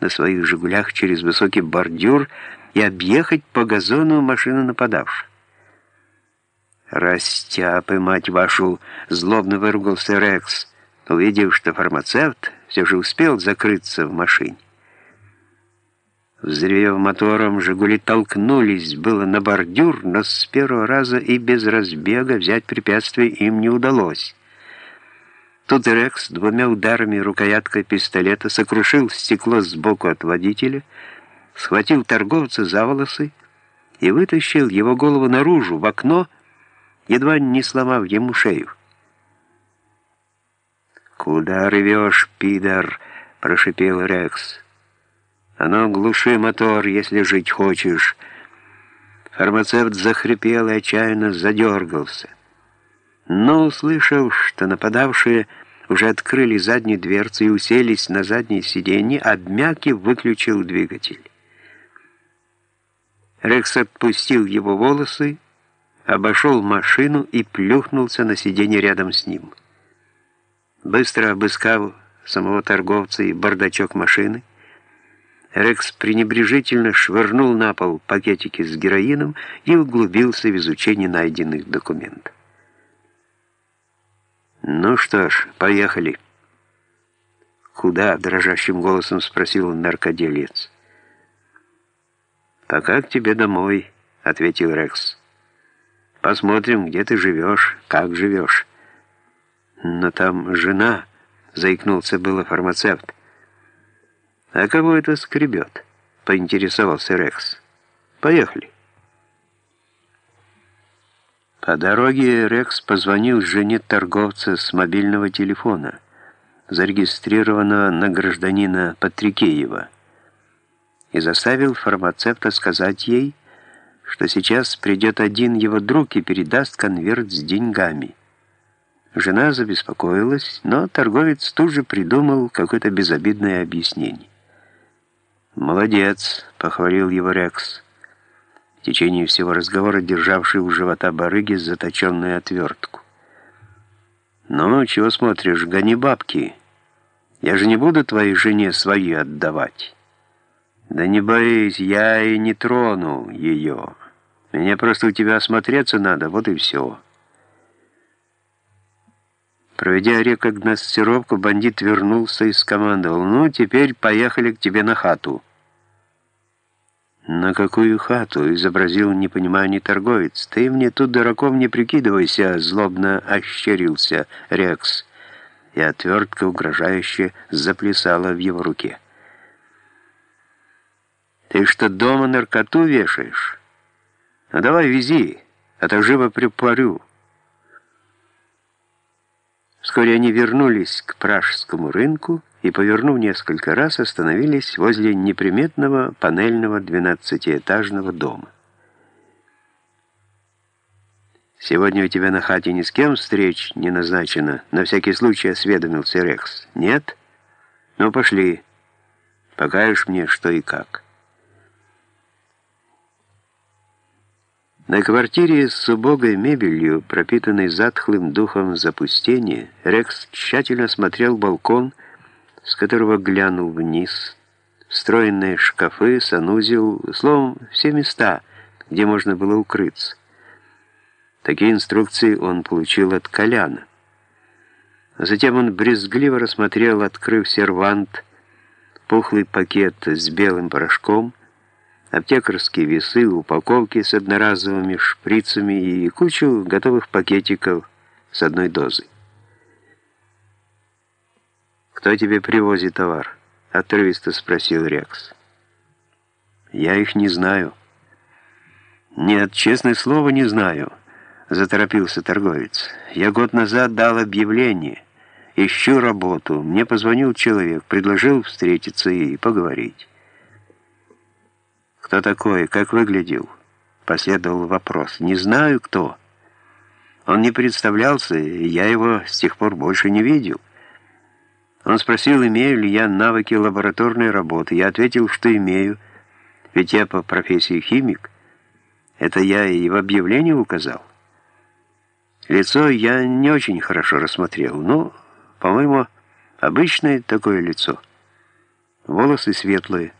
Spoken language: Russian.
на своих «Жигулях» через высокий бордюр и объехать по газону машину нападавших. «Растяпы, мать вашу!» — злобно выругался Рекс, увидев, что фармацевт все же успел закрыться в машине. Взревев мотором, «Жигули» толкнулись было на бордюр, но с первого раза и без разбега взять препятствие им не удалось. Тут Рекс двумя ударами рукояткой пистолета сокрушил стекло сбоку от водителя, схватил торговца за волосы и вытащил его голову наружу, в окно, едва не сломав ему шею. «Куда рвешь, пидор?» — прошипел Рекс. «А ну, глуши мотор, если жить хочешь». Фармацевт захрипел и отчаянно задергался. Но, услышав, что нападавшие уже открыли задние дверцы и уселись на заднее сиденье, обмяк и выключил двигатель. Рекс отпустил его волосы, обошел машину и плюхнулся на сиденье рядом с ним. Быстро обыскав самого торговца и бардачок машины, Рекс пренебрежительно швырнул на пол пакетики с героином и углубился в изучение найденных документов. «Ну что ж, поехали». «Куда?» — дрожащим голосом спросил наркоделец. «Пока к тебе домой», — ответил Рекс. «Посмотрим, где ты живешь, как живешь». «Но там жена», — заикнулся было фармацевт. «А кого это скребет?» — поинтересовался Рекс. «Поехали». По дороге Рекс позвонил жене торговца с мобильного телефона, зарегистрированного на гражданина Патрикеева, и заставил фармацевта сказать ей, что сейчас придет один его друг и передаст конверт с деньгами. Жена забеспокоилась, но торговец тут же придумал какое-то безобидное объяснение. «Молодец», — похвалил его Рекс течение всего разговора державший у живота барыги заточенную отвертку. «Ну, чего смотришь, гони бабки. Я же не буду твоей жене свои отдавать». «Да не боись, я и не трону ее. Мне просто у тебя осмотреться надо, вот и все». Проведя рекогносцировку, бандит вернулся и скомандовал, «Ну, теперь поехали к тебе на хату». «На какую хату?» — изобразил непонимание торговец. «Ты мне тут дураком не прикидывайся!» — злобно ощерился Рекс, и отвертка угрожающе заплясала в его руке. «Ты что, дома наркоту вешаешь? Ну давай вези, а то живо припарю». Вскоре они вернулись к пражскому рынку, и, повернув несколько раз, остановились возле неприметного панельного двенадцатиэтажного дома. «Сегодня у тебя на хате ни с кем встреч не назначено?» На всякий случай осведомился Рекс. «Нет? Ну, пошли. Покажешь мне, что и как». На квартире с убогой мебелью, пропитанной затхлым духом запустения, Рекс тщательно смотрел балкон, с которого глянул вниз. Встроенные шкафы, санузел, словом, все места, где можно было укрыться. Такие инструкции он получил от Коляна. Затем он брезгливо рассмотрел, открыв сервант, пухлый пакет с белым порошком, аптекарские весы, упаковки с одноразовыми шприцами и кучу готовых пакетиков с одной дозой. «Кто тебе привозит товар?» — отрывисто спросил Рекс. «Я их не знаю». «Нет, честное слово, не знаю», — заторопился торговец. «Я год назад дал объявление. Ищу работу. Мне позвонил человек, предложил встретиться и поговорить». «Кто такой? Как выглядел?» Последовал вопрос. «Не знаю, кто». Он не представлялся, и я его с тех пор больше не видел. Он спросил, имею ли я навыки лабораторной работы. Я ответил, что имею, ведь я по профессии химик. Это я и в объявлении указал. Лицо я не очень хорошо рассмотрел, но, по-моему, обычное такое лицо. Волосы светлые,